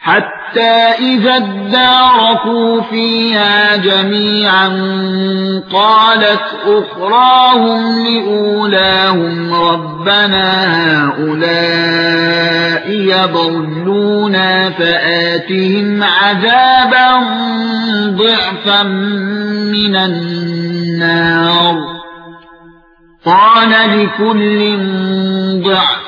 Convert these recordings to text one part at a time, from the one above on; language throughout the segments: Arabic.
حتى إذا اداركوا فيها جميعا قالت أخراهم لأولاهم ربنا هؤلاء يضلون فآتهم عذابا ضعفا من النار. قال لكل ضعف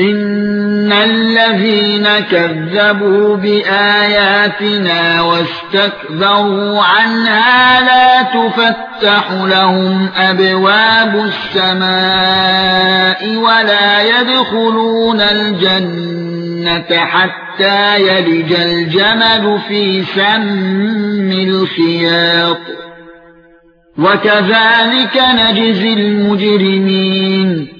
ان الذين كذبوا باياتنا واستكبروا عنها لا تفتح لهم ابواب السماء ولا يدخلون الجنه حتى يلج الجمل في سم الخياط وكذلك نجزي المجرمين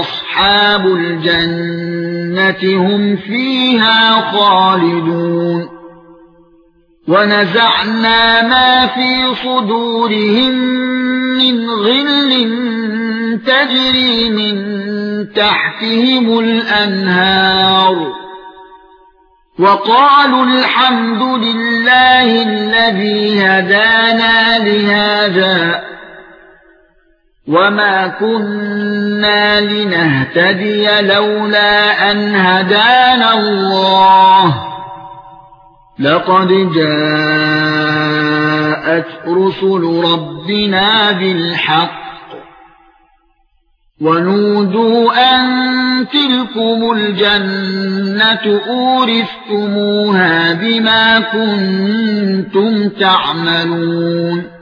أصحاب الجنة هم فيها خالدون. ونزعنا ما في صدورهم من غل تجري من تحتهم الأنهار. وقالوا الحمد لله الذي هدانا لهذا. وما كنا لنهتدي لولا ان هدانا الله لقد جاءت رسل ربنا بالحق ونودوا ان تلكم الجنه اورثتموها بما كنتم تعملون